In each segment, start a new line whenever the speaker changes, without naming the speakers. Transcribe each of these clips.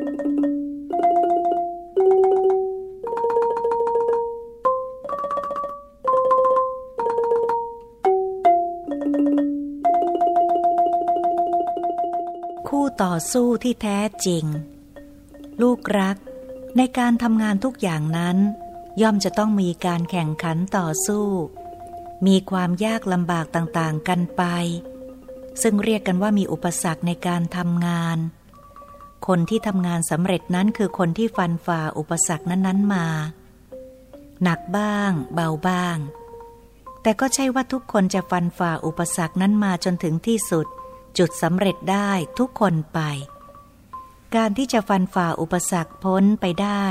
คู่ต่อสู้ที่แท้จริง ลูกรัก ในการทำงานทุกอย่างนั้น ย่อมจะต้องมีการแข่งขันต่อสู้ มีความยากลำบากต่างๆกันไป ซึ่งเรียกกันว่ามีอุปสรรคในการทำงาน คนที่ทำงานสำเร็จนั้นคือคนที่ฟันฝ่าอุปสรรคนั้นๆมา หนักบ้าง เบาบ้าง แต่ก็ใช่ว่าทุกคนจะฟันฝ่าอุปสรรคนั้นมาจนถึงที่สุด จุดสำเร็จได้ทุกคนไป การที่จะฟันฝ่าอุปสรรคพ้นไปได้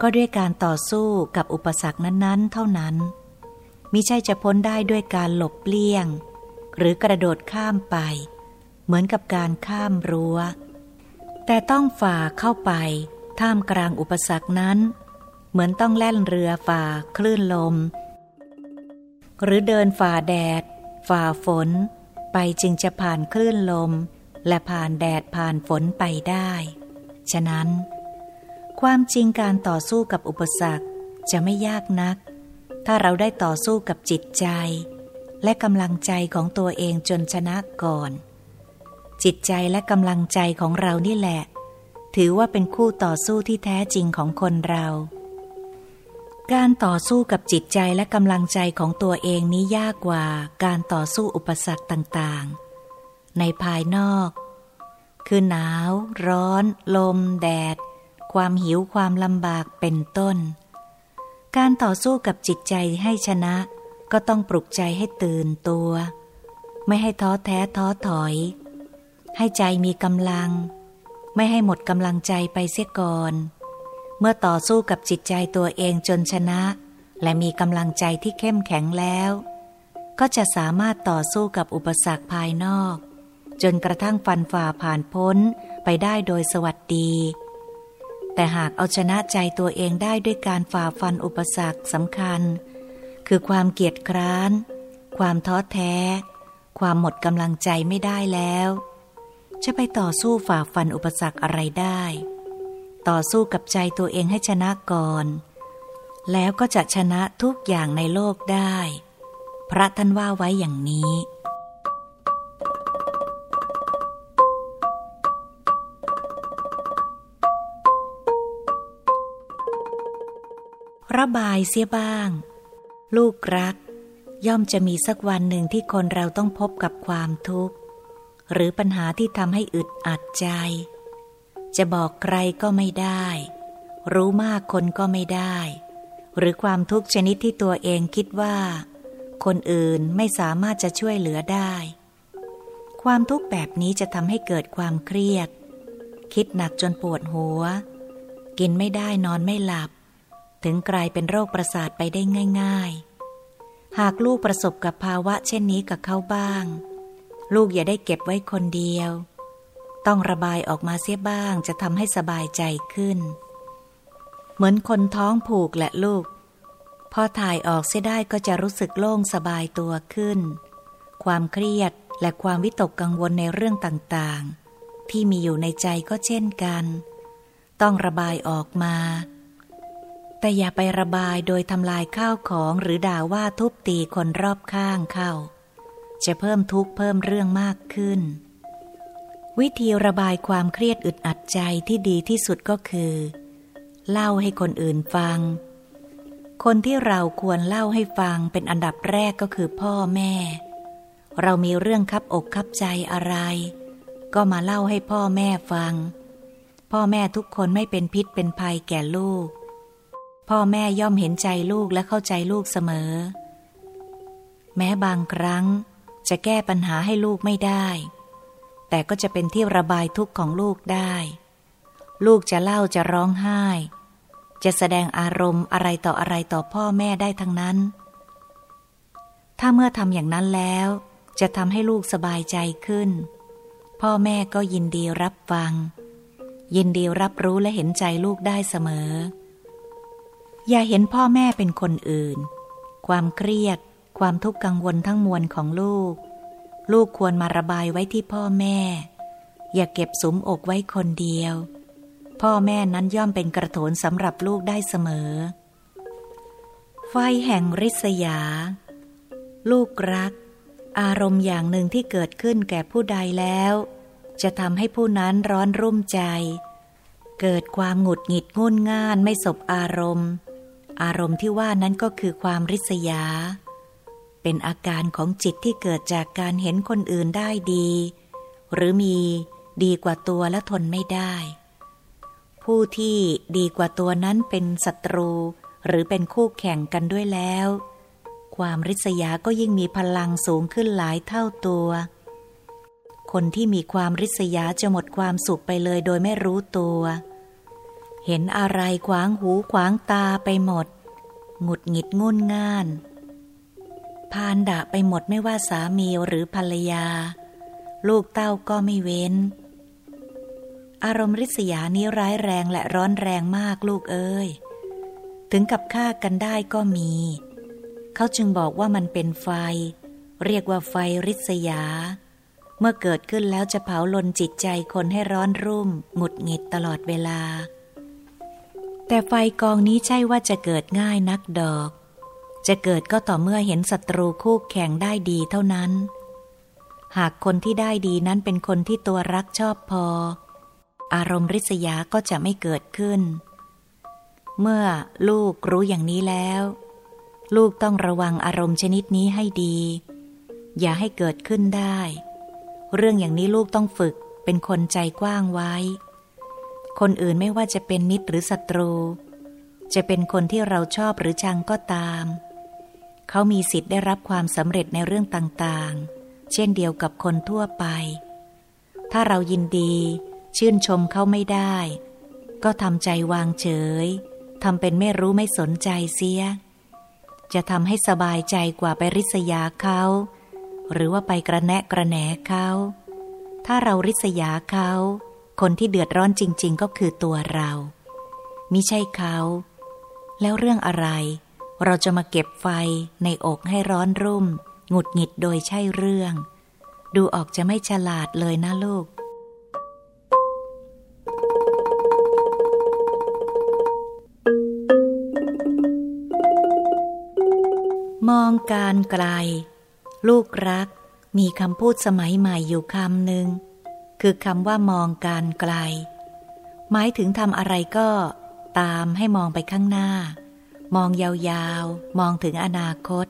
ก็ด้วยการต่อสู้กับอุปสรรคนั้นๆ เท่านั้นมิใช่จะพ้นได้ด้วยการหลบเลี่ยง หรือกระโดดข้ามไป เหมือนกับการข้ามรั้ว แต่ต้องฝ่าเข้าไป ท่ามกลางอุปสรรคนั้น เหมือนต้องแล่นเรือฝ่าคลื่นลม หรือเดินฝ่าแดด ฝ่าฝน ไปจึงจะผ่านคลื่นลม และผ่านแดดผ่านฝนไปได้ ฉะนั้น ความจริงการต่อสู้กับอุปสรรคจะไม่ยากนัก ถ้าเราได้ต่อสู้กับจิตใจ และกำลังใจของตัวเองจนชนะก่อน จิตใจและกำลังใจของเรานี่แหละ ถือว่าเป็นคู่ต่อสู้ที่แท้จริงของคนเรา การต่อสู้กับจิตใจและกำลังใจของตัวเองนี้ยากกว่าการต่อสู้อุปสรรคต่างๆ ในภายนอก คือหนาว ร้อน ลม แดด ความหิวความลำบากเป็นต้น การต่อสู้กับจิตใจให้ชนะ ก็ต้องปลุกใจให้ตื่นตัว ไม่ให้ท้อแท้ท้อถอย ให้ใจมีกำลัง ไม่ให้หมดกำลังใจไปเสียก่อน เมื่อต่อสู้กับจิตใจตัวเองจนชนะ และมีกำลังใจที่เข้มแข็งแล้ว ก็จะสามารถต่อสู้กับอุปสรรคภายนอก จนกระทั่งฟันฝ่าผ่านพ้นไปได้โดยสวัสดี แต่หากเอาชนะใจตัวเองได้ด้วยการฝ่าฟันอุปสรรคสำคัญ คือความเกียจคร้าน ความท้อแท้ ความหมดกำลังใจไม่ได้แล้ว จะไปต่อสู้ฝ่าฟันอุปสรรคอะไรได้ ต่อสู้กับใจตัวเองให้ชนะก่อน แล้วก็จะชนะทุกอย่างในโลกได้ พระท่านว่าไว้อย่างนี้ระบายเสียบ้าง ลูกรัก ย่อมจะมีสักวันหนึ่งที่คนเราต้องพบกับความทุกข์ หรือปัญหาที่ทำให้อึดอัดใจ จะบอกใครก็ไม่ได้ รู้มากคนก็ไม่ได้ หรือความทุกข์ชนิดที่ตัวเองคิดว่า คนอื่นไม่สามารถจะช่วยเหลือได้ ความทุกข์แบบนี้จะทำให้เกิดความเครียด คิดหนักจนปวดหัว กินไม่ได้นอนไม่หลับ ถึงกลายเป็นโรคประสาทไปได้ง่าย ๆ หากลูกประสบกับภาวะเช่นนี้กับเขาบ้าง ลูกอย่าได้เก็บไว้คนเดียว ต้องระบายออกมาเสียบ้างจะทำให้สบายใจขึ้น เหมือนคนท้องผูกแหละลูก พอถ่ายออกเสียได้ก็จะรู้สึกโล่งสบายตัวขึ้น ความเครียดและความวิตกกังวลในเรื่องต่างๆ ที่มีอยู่ในใจก็เช่นกัน ต้องระบายออกมา แต่อย่าไประบายโดยทำลายข้าวของหรือด่าว่าทุบตีคนรอบข้างเข้า จะเพิ่มทุกข์เพิ่มเรื่องมากขึ้น วิธีระบายความเครียดอึดอัดใจที่ดีที่สุดก็คือ เล่าให้คนอื่นฟัง คนที่เราควรเล่าให้ฟังเป็นอันดับแรกก็คือพ่อแม่ เรามีเรื่องคับอกคับใจอะไร ก็มาเล่าให้พ่อแม่ฟัง พ่อแม่ทุกคนไม่เป็นพิษเป็นภัยแก่ลูก พ่อแม่ย่อมเห็นใจลูกและเข้าใจลูกเสมอ แม้บางครั้ง จะแก้ปัญหาให้ลูกไม่ได้ แต่ก็จะเป็นที่ระบายทุกข์ของลูกได้ ลูกจะเล่าจะร้องไห้ จะแสดงอารมณ์อะไรต่ออะไรต่อพ่อแม่ได้ทั้งนั้น ถ้าเมื่อทำอย่างนั้นแล้ว จะทำให้ลูกสบายใจขึ้น พ่อแม่ก็ยินดีรับฟัง ยินดีรับรู้และเห็นใจลูกได้เสมอ อย่าเห็นพ่อแม่เป็นคนอื่น ความเครียด ความทุกข์กังวลทั้งมวลของลูก ลูกควรมาระบายไว้ที่พ่อแม่ อย่าเก็บสุมอกไว้คนเดียว พ่อแม่นั้นย่อมเป็นกระโถนสำหรับลูกได้เสมอ ไฟแห่งริษยา ลูกรัก อารมณ์อย่างหนึ่งที่เกิดขึ้นแก่ผู้ใดแล้ว จะทำให้ผู้นั้นร้อนรุ่มใจ เกิดความหงุดหงิดงุนง่านไม่สบอารมณ์ อารมณ์ที่ว่านั้นก็คือความริษยา เป็นอาการของจิตที่เกิดจากการเห็นคนอื่นได้ดี หรือมีดีกว่าตัวและทนไม่ได้ ผู้ที่ดีกว่าตัวนั้นเป็นศัตรู หรือเป็นคู่แข่งกันด้วยแล้ว ความริษยาก็ยิ่งมีพลังสูงขึ้นหลายเท่าตัว คนที่มีความริษยาจะหมดความสุขไปเลยโดยไม่รู้ตัว เห็นอะไรขวางหูขวางตาไปหมด หงุดหงิดงุนง่าน พานด่าไปหมดไม่ว่าสามีหรือภรรยา ลูกเต้าก็ไม่เว้น อารมณ์ริษยานี้ร้ายแรงและร้อนแรงมากลูกเอ้ย ถึงกับฆ่ากันได้ก็มี เขาจึงบอกว่ามันเป็นไฟ เรียกว่าไฟริษยา เมื่อเกิดขึ้นแล้วจะเผาลนจิตใจคนให้ร้อนรุ่ม หงุดหงิดตลอดเวลา แต่ไฟกองนี้ใช่ว่าจะเกิดง่ายนักดอก จะเกิดก็ต่อเมื่อเห็นศัตรูคู่แข่งได้ดีเท่านั้น หากคนที่ได้ดีนั้นเป็นคนที่ตัวรักชอบพอ อารมณ์ริษยาก็จะไม่เกิดขึ้น เมื่อลูกรู้อย่างนี้แล้ว ลูกต้องระวังอารมณ์ชนิดนี้ให้ดี อย่าให้เกิดขึ้นได้ เรื่องอย่างนี้ลูกต้องฝึกเป็นคนใจกว้างไว้ คนอื่นไม่ว่าจะเป็นมิตรหรือศัตรู จะเป็นคนที่เราชอบหรือชังก็ตาม เขามีสิทธิ์ได้รับความสำเร็จในเรื่องต่างๆ เช่นเดียวกับคนทั่วไป ถ้าเรายินดี ชื่นชมเขาไม่ได้ ก็ทำใจวางเฉยทำเป็นไม่รู้ไม่สนใจเสีย จะทำให้สบายใจกว่าไปริษยาเขา หรือว่าไปกระแนะกระแหนเขา ถ้าเราริษยาเขา คนที่เดือดร้อนจริง ๆ ก็คือตัวเรามิใช่เขา แล้วเรื่องอะไร เราจะมาเก็บไฟในอกให้ร้อนรุ่ม หงุดหงิดโดยใช่เรื่อง ดูออกจะไม่ฉลาดเลยนะลูก มองการไกล ลูกรัก มีคำพูดสมัยใหม่อยู่คำหนึ่งคือคำว่ามองการไกล หมายถึงทำอะไรก็ตามให้มองไปข้างหน้า มองยาวๆ มองถึงอนาคต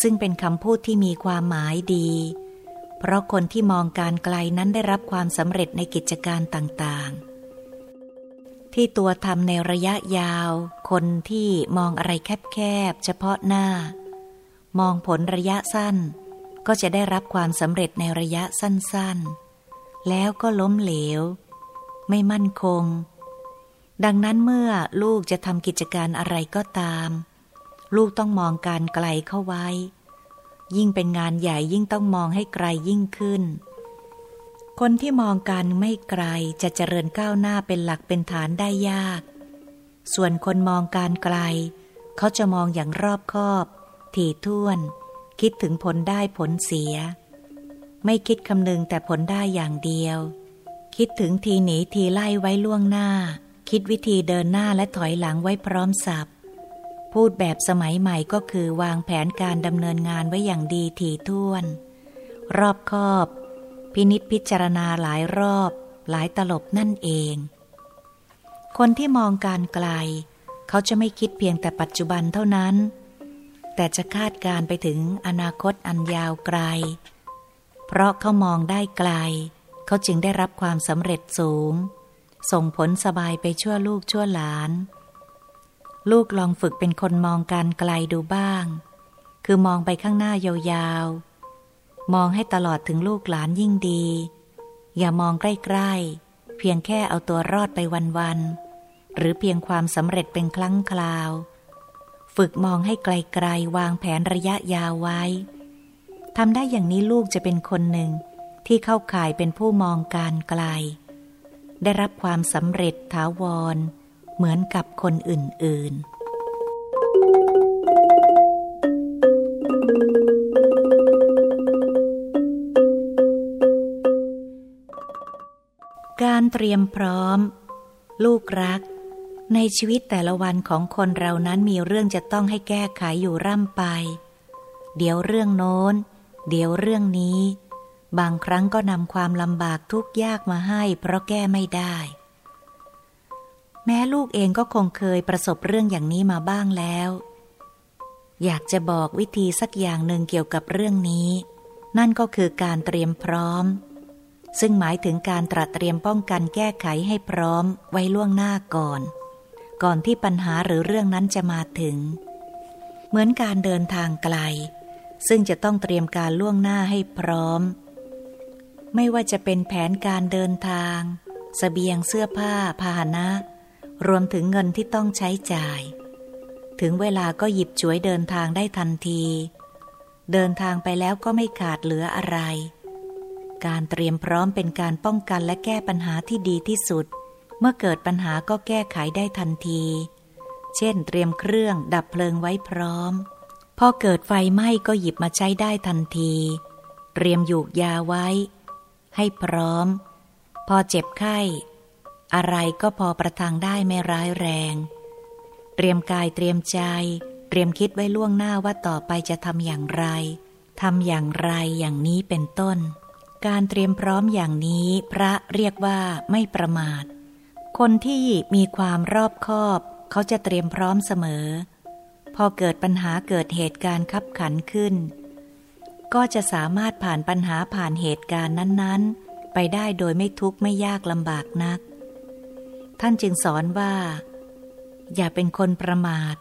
ซึ่งเป็นคำพูดที่มีความหมายดี เพราะคนที่มองการไกลนั้นได้รับความสำเร็จในกิจการต่างๆ ที่ตัวทำในระยะยาว คนที่มองอะไรแคบๆ เฉพาะหน้า มองผลระยะสั้น ก็จะได้รับความสำเร็จในระยะสั้นๆ แล้วก็ล้มเหลว ไม่มั่นคง ดังนั้นเมื่อลูกจะทำกิจการอะไรก็ตาม ลูกต้องมองการไกลเข้าไว้ ยิ่งเป็นงานใหญ่ยิ่งต้องมองให้ไกลยิ่งขึ้น คนที่มองการไม่ไกลจะเจริญก้าวหน้าเป็นหลักเป็นฐานได้ยาก ส่วนคนมองการไกล เขาจะมองอย่างรอบคอบ ถี่ถ้วน คิดถึงผลได้ผลเสีย ไม่คิดคำนึงแต่ผลได้อย่างเดียว คิดถึงทีหนีทีไล่ไว้ล่วงหน้า คิดวิธีเดินหน้าและถอยหลังไว้พร้อมสับพูดแบบสมัยใหม่ก็คือวางแผนการดำเนินงานไว้อย่างดีถี่ถ้วน รอบคอบ พินิษพิจารณาหลายรอบ หลายตลบนั่นเอง คนที่มองการไกล เขาจะไม่คิดเพียงแต่ปัจจุบันเท่านั้น แต่จะคาดการไปถึงอนาคตอันยาวไกล เพราะเขามองได้ไกล เขาจึงได้รับความสำเร็จสูง ส่งผลสบายไปชั่วลูกชั่วหลาน ลูกลองฝึกเป็นคนมองการไกลดูบ้าง คือมองไปข้างหน้ายาวๆ มองให้ตลอดถึงลูกหลานยิ่งดี อย่ามองใกล้ๆ เพียงแค่เอาตัวรอดไปวันๆ หรือเพียงความสำเร็จเป็นครั้งคราว ฝึกมองให้ไกลๆ วางแผนระยะยาวไว้ทำได้อย่างนี้ลูกจะเป็นคนหนึ่งที่เข้าข่ายเป็นผู้มองการไกล ได้รับความสำเร็จถาวร เหมือนกับคนอื่น ๆการเตรียมพร้อม ลูกรัก ในชีวิตแต่ละวันของคนเรานั้นมีเรื่องจะต้องให้แก้ไขอยู่ร่ำไป เดี๋ยวเรื่องโน้น เดี๋ยวเรื่องนี้ บางครั้งก็นำความลำบากทุกยากมาให้ เพราะแก้ไม่ได้ แม้ลูกเองก็คงเคยประสบเรื่องอย่างนี้มาบ้างแล้ว อยากจะบอกวิธีสักอย่างหนึ่งเกี่ยวกับเรื่องนี้ นั่นก็คือการเตรียมพร้อม ซึ่งหมายถึงการตระเตรียมป้องกันแก้ไขให้พร้อมไว้ล่วงหน้าก่อน ก่อนที่ปัญหาหรือเรื่องนั้นจะมาถึง เหมือนการเดินทางไกล ซึ่งจะต้องเตรียมการล่วงหน้าให้พร้อม ไม่ว่าจะเป็นแผนการเดินทางสเสบียงเสื้อผ้าพาหนะ รวมถึงเงินที่ต้องใช้จ่าย ถึงเวลาก็หยิบฉวยเดินทางได้ทันที เดินทางไปแล้วก็ไม่ขาดเหลืออะไร การเตรียมพร้อมเป็นการป้องกันและแก้ปัญหาที่ดีที่สุด เมื่อเกิดปัญหาก็แก้ไขได้ทันที เช่น เตรียมเครื่องดับเพลิงไว้พร้อม พอเกิดไฟไหม้ก็หยิบมาใช้ได้ทันที เตรียมหยูกยาไว้ ให้พร้อม พอเจ็บไข้ อะไรก็พอประทังได้ไม่ร้ายแรง เตรียมกายเตรียมใจ เตรียมคิดไว้ล่วงหน้าว่าต่อไปจะทำอย่างไรทำอย่างไรอย่างนี้เป็นต้น การเตรียมพร้อมอย่างนี้พระเรียกว่าไม่ประมาท คนที่มีความรอบคอบ เขาจะเตรียมพร้อมเสมอ พอเกิดปัญหาเกิดเหตุการณ์ขับขันขึ้น ก็จะสามารถผ่านปัญหาผ่านเหตุการณ์นั้น ๆ ไปได้โดยไม่ทุกข์ไม่ยากลำบากนัก ท่านจึงสอนว่า อย่าเป็นคนประมาท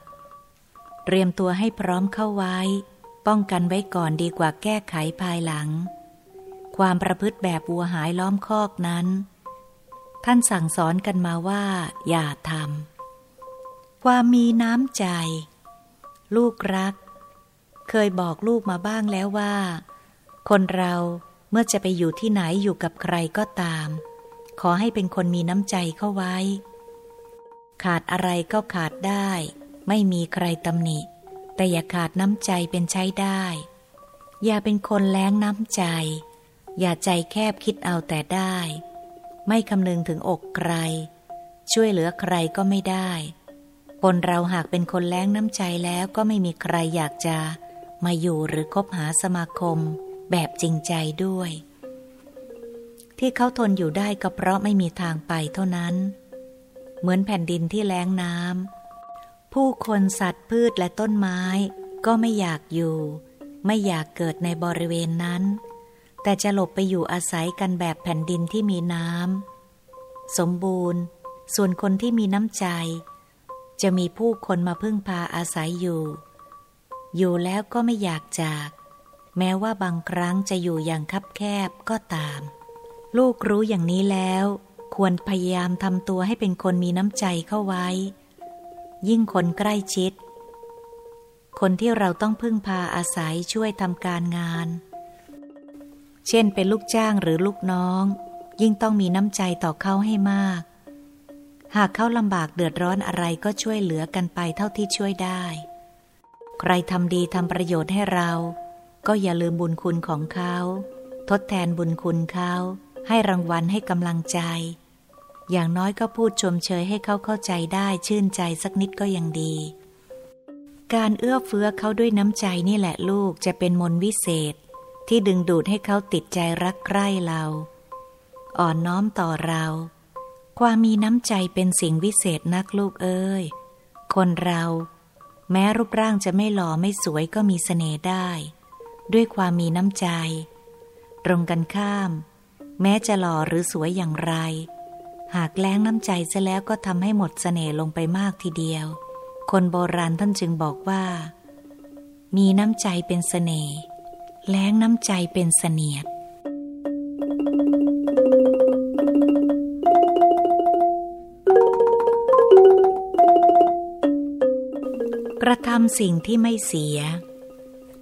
เตรียมตัวให้พร้อมเข้าไว้ ป้องกันไว้ก่อนดีกว่าแก้ไขภายหลัง ความประพฤติแบบวัวหายล้อมคอกนั้น ท่านสั่งสอนกันมาว่า อย่าทำความมีน้ำใจ ลูกรัก เคยบอกลูกมาบ้างแล้วว่า คนเราเมื่อจะไปอยู่ที่ไหนอยู่กับใครก็ตาม ขอให้เป็นคนมีน้ำใจเข้าไว้ ขาดอะไรก็ขาดได้ ไม่มีใครตำหนิ แต่อย่าขาดน้ำใจเป็นใช้ได้ อย่าเป็นคนแล้งน้ำใจ อย่าใจแคบคิดเอาแต่ได้ ไม่คำนึงถึงอกใคร ช่วยเหลือใครก็ไม่ได้คนเราหากเป็นคนแล้งน้ำใจแล้วก็ไม่มีใครอยากจะ มาอยู่หรือคบหาสมาคมแบบจริงใจด้วย ที่เขาทนอยู่ได้ก็เพราะไม่มีทางไปเท่านั้น เหมือนแผ่นดินที่แล้งน้ำผู้คนสัตว์พืชและต้นไม้ ก็ไม่อยากอยู่ ไม่อยากเกิดในบริเวณนั้น แต่จะหลบไปอยู่อาศัยกันแบบแผ่นดินที่มีน้ำสมบูรณ์ ส่วนคนที่มีน้ำใจ จะมีผู้คนมาพึ่งพาอาศัยอยู่ อยู่แล้วก็ไม่อยากจาก แม้ว่าบางครั้งจะอยู่อย่างคับแคบก็ตาม ลูกรู้อย่างนี้แล้ว ควรพยายามทำตัวให้เป็นคนมีน้ำใจเข้าไว้ ยิ่งคนใกล้ชิด คนที่เราต้องพึ่งพาอาศัยช่วยทำการงาน เช่นเป็นลูกจ้างหรือลูกน้อง ยิ่งต้องมีน้ำใจต่อเขาให้มาก หากเขาลำบากเดือดร้อนอะไรก็ช่วยเหลือกันไปเท่าที่ช่วยได้ ใครทำดีทำประโยชน์ให้เรา ก็อย่าลืมบุญคุณของเขา ทดแทนบุญคุณเขา ให้รางวัลให้กำลังใจ อย่างน้อยก็พูดชมเชยให้เขาเข้าใจได้ชื่นใจสักนิดก็ยังดี การเอื้อเฟื้อเขาด้วยน้ำใจนี่แหละลูกจะเป็นมนวิเศษ ที่ดึงดูดให้เขาติดใจรักใคร่เรา อ่อนน้อมต่อเรา ความมีน้ำใจเป็นสิ่งวิเศษนักลูกเอ้ยคนเรา แม้รูปร่างจะไม่หล่อไม่สวยก็มีเสน่ห์ได้ ด้วยความมีน้ำใจ ตรงกันข้าม แม้จะหล่อหรือสวยอย่างไร หากแล้งน้ำใจซะแล้วก็ทำให้หมดเสน่ห์ลงไปมากทีเดียว คนโบราณท่านจึงบอกว่า มีน้ำใจเป็นเสน่ห์แล้งน้ำใจเป็นเสนียด ระทำสิ่งที่ไม่เสีย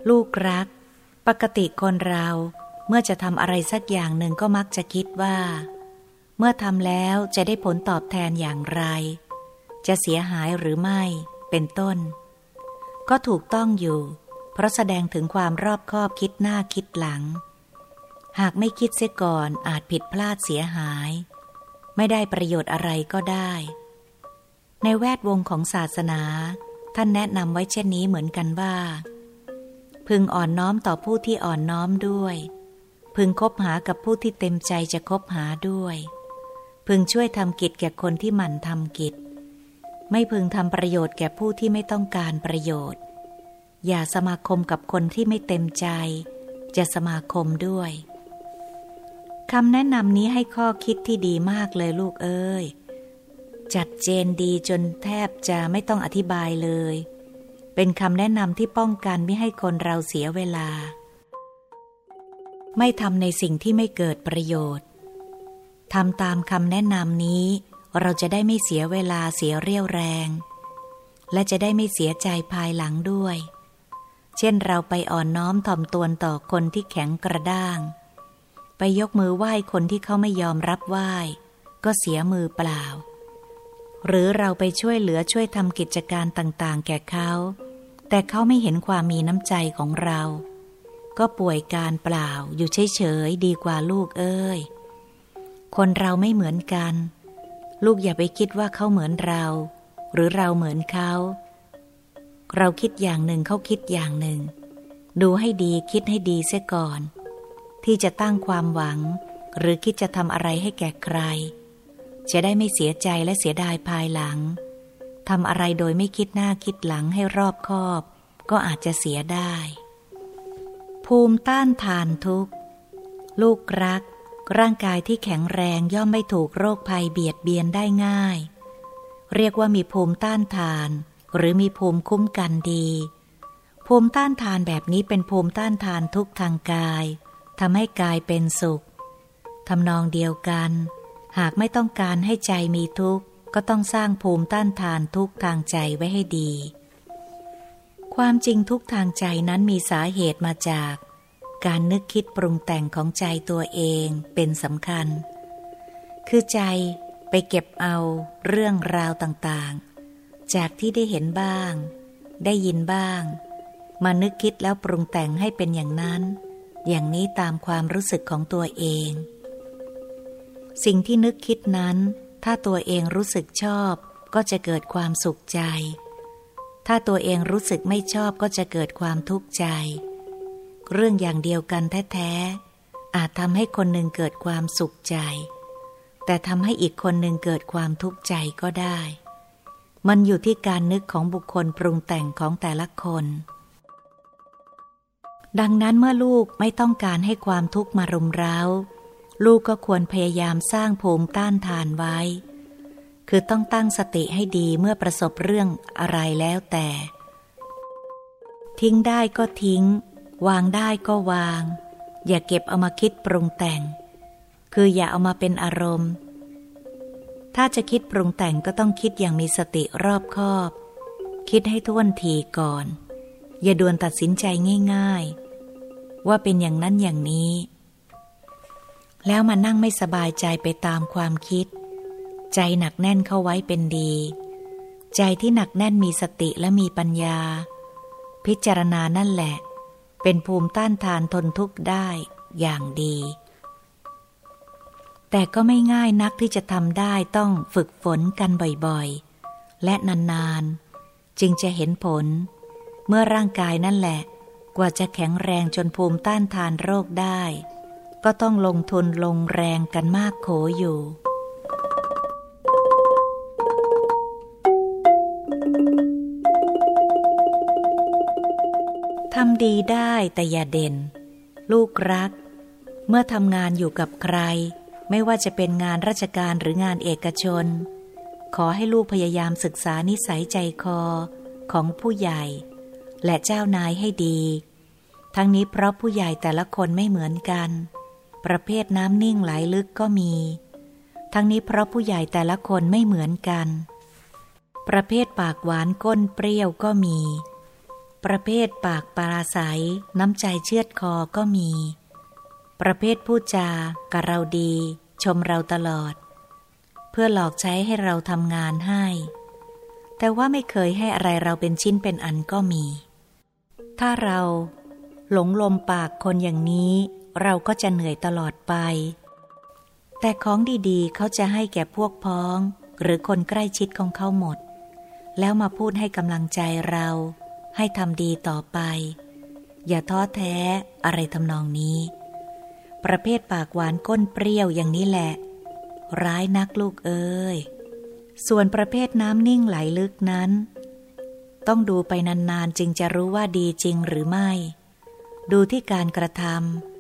ลูกรัก ปกติคนเราเมื่อจะทำอะไรสักอย่างหนึ่งก็มักจะคิดว่า เมื่อทำแล้วจะได้ผลตอบแทนอย่างไร จะเสียหายหรือไม่ เป็นต้น ก็ถูกต้องอยู่ เพราะแสดงถึงความรอบคอบคิดหน้าคิดหลัง หากไม่คิดเสียก่อนอาจผิดพลาดเสียหาย ไม่ได้ประโยชน์อะไรก็ได้ ในแวดวงของศาสนา ท่านแนะนำไว้เช่นนี้เหมือนกันว่า พึงอ่อนน้อมต่อผู้ที่อ่อนน้อมด้วย พึงคบหากับผู้ที่เต็มใจจะคบหาด้วย พึงช่วยทำกิจแก่คนที่หมั่นทำกิจ ไม่พึงทำประโยชน์แก่ผู้ที่ไม่ต้องการประโยชน์ อย่าสมาคมกับคนที่ไม่เต็มใจ จะสมาคมด้วยคำแนะนำนี้ให้ข้อคิดที่ดีมากเลยลูกเอ้ย จัดเจนดีจนแทบจะไม่ต้องอธิบายเลย เป็นคำแนะนำที่ป้องกันไม่ให้คนเราเสียเวลา ไม่ทำในสิ่งที่ไม่เกิดประโยชน์ทำตามคำแนะนำนี้ เราจะได้ไม่เสียเวลาเสียเรี่ยวแรง และจะได้ไม่เสียใจภายหลังด้วย เช่นเราไปอ่อนน้อมถ่อมตนต่อคนที่แข็งกระด้าง ไปยกมือไหว้คนที่เขาไม่ยอมรับไหว้ ก็เสียมือเปล่า หรือเราไปช่วยเหลือช่วยทำกิจการต่างๆ แก่เขา แต่เขาไม่เห็นความมีน้ำใจของเรา ก็ป่วยการเปล่าอยู่เฉยๆดีกว่าลูกเอ้ย คนเราไม่เหมือนกัน ลูกอย่าไปคิดว่าเขาเหมือนเรา หรือเราเหมือนเขา เราคิดอย่างหนึ่งเขาคิดอย่างหนึ่ง ดูให้ดีคิดให้ดีเสียก่อน ที่จะตั้งความหวัง หรือคิดจะทำอะไรให้แก่ใคร จะได้ไม่เสียใจและเสียดายภายหลังทำอะไรโดยไม่คิดหน้าคิดหลังให้รอบคอบ ก็อาจจะเสียได้ ภูมิต้านทานทุกลูกรัก ร่างกายที่แข็งแรงย่อมไม่ถูกโรคภัยเบียดเบียนได้ง่าย เรียกว่ามีภูมิต้านทาน หรือมีภูมิคุ้มกันดี ภูมิต้านทานแบบนี้เป็นภูมิต้านทานทุกทางกายทำให้กายเป็นสุขทำนองเดียวกัน หากไม่ต้องการให้ใจมีทุกข์ ก็ต้องสร้างภูมิต้านทานทุกข์ทางใจไว้ให้ดี ความจริงทุกทางใจนั้นมีสาเหตุมาจาก การนึกคิดปรุงแต่งของใจตัวเองเป็นสำคัญ คือใจไปเก็บเอาเรื่องราวต่างๆ จากที่ได้เห็นบ้าง ได้ยินบ้าง มานึกคิดแล้วปรุงแต่งให้เป็นอย่างนั้น อย่างนี้ตามความรู้สึกของตัวเอง สิ่งที่นึกคิดนั้น ถ้าตัวเองรู้สึกชอบ ก็จะเกิดความสุขใจ ถ้าตัวเองรู้สึกไม่ชอบก็จะเกิดความทุกข์ใจ เรื่องอย่างเดียวกันแท้ๆ อาจทำให้คนหนึ่งเกิดความสุขใจ แต่ทำให้อีกคนหนึ่งเกิดความทุกข์ใจก็ได้ มันอยู่ที่การนึกของบุคคลปรุงแต่งของแต่ละคนดังนั้นเมื่อลูกไม่ต้องการให้ความทุกข์มารุมเร้า ลูกก็ควรพยายามสร้างภูมิต้านทานไว้ คือต้องตั้งสติให้ดีเมื่อประสบเรื่องอะไรแล้วแต่ ทิ้งได้ก็ทิ้ง วางได้ก็วาง อย่าเก็บเอามาคิดปรุงแต่ง คืออย่าเอามาเป็นอารมณ์ ถ้าจะคิดปรุงแต่งก็ต้องคิดอย่างมีสติรอบคอบ คิดให้ท่วนทีก่อน อย่าด่วนตัดสินใจง่าย ๆ ว่าเป็นอย่างนั้นอย่างนี้ แล้วมานั่งไม่สบายใจไปตามความคิด ใจหนักแน่นเข้าไว้เป็นดี ใจที่หนักแน่นมีสติและมีปัญญา พิจารณานั่นแหละ เป็นภูมิต้านทานทนทุกข์ได้อย่างดี แต่ก็ไม่ง่ายนักที่จะทำได้ต้องฝึกฝนกันบ่อยๆ และนานๆ จึงจะเห็นผล เมื่อร่างกายนั่นแหละ กว่าจะแข็งแรงจนภูมิต้านทานโรคได้ ก็ต้องลงทุนลงแรงกันมากโขอยู่ ทำดีได้แต่อย่าเด่น ลูกรัก เมื่อทำงานอยู่กับใคร ไม่ว่าจะเป็นงานราชการหรืองานเอกชน ขอให้ลูกพยายามศึกษานิสัยใจคอของผู้ใหญ่ และเจ้านายให้ดี ทั้งนี้เพราะผู้ใหญ่แต่ละคนไม่เหมือนกัน ประเภทน้ำนิ่งไหลลึกก็มี ทั้งนี้เพราะผู้ใหญ่แต่ละคนไม่เหมือนกัน ประเภทปากหวานก้นเปรี้ยวก็มี ประเภทปากปราศัย น้ำใจเชือดคอก็มี ประเภทพูดจากะเราดี ชมเราตลอด เพื่อหลอกใช้ให้เราทำงานให้ แต่ว่าไม่เคยให้อะไรเราเป็นชิ้นเป็นอันก็มี ถ้าเราหลงลมปากคนอย่างนี้ เราก็จะเหนื่อยตลอดไป แต่ของดีๆ เขาจะให้แก่พวกพ้อง หรือคนใกล้ชิดของเขาหมด แล้วมาพูดให้กำลังใจเรา ให้ทำดีต่อไป อย่าท้อแท้อะไรทำนองนี้ ประเภทปากหวานก้นเปรี้ยวอย่างนี้แหละ ร้ายนักลูกเอ้ยส่วนประเภทน้ำนิ่งไหลลึกนั้น ต้องดูไปนานๆจึงจะรู้ว่าดีจริงหรือไม่ ดูที่การกระทำ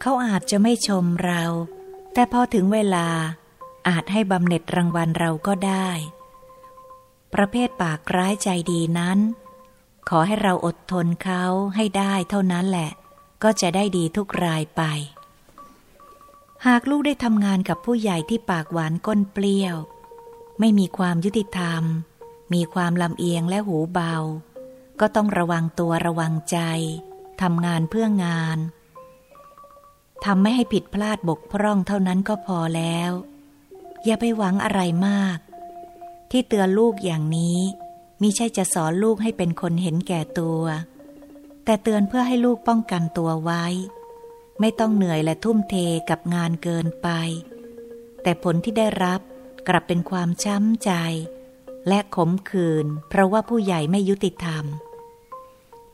เขาอาจจะไม่ชมเรา แต่พอถึงเวลาอาจให้บำเหน็จรางวัลเราก็ได้ ประเภทปากร้ายใจดีนั้น ขอให้เราอดทนเขาให้ได้เท่านั้นแหละ ก็จะได้ดีทุกรายไป หากลูกได้ทำงานกับผู้ใหญ่ที่ปากหวานก้นเปรี้ยว ไม่มีความยุติธรรม มีความลำเอียงและหูเบา ก็ต้องระวังตัวระวังใจทำงานเพื่องาน ทำไม่ให้ผิดพลาดบกพร่องเท่านั้นก็พอแล้ว อย่าไปหวังอะไรมาก ที่เตือนลูกอย่างนี้มิใช่จะสอนลูกให้เป็นคนเห็นแก่ตัว แต่เตือนเพื่อให้ลูกป้องกันตัวไว้ ไม่ต้องเหนื่อยและทุ่มเทกับงานเกินไป แต่ผลที่ได้รับกลับเป็นความช้ำใจ และขมขื่นเพราะว่าผู้ใหญ่ไม่ยุติธรรม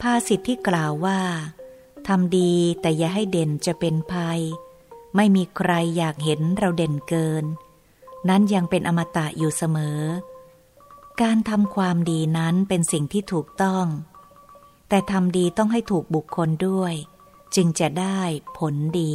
ภาษิตที่กล่าวว่า ทำดีแต่อย่าให้เด่นจะเป็นภัย ไม่มีใครอยากเห็นเราเด่นเกิน นั้นยังเป็นอมตะอยู่เสมอ การทำความดีนั้นเป็นสิ่งที่ถูกต้อง แต่ทำดีต้องให้ถูกบุคคลด้วย จึงจะได้ผลดี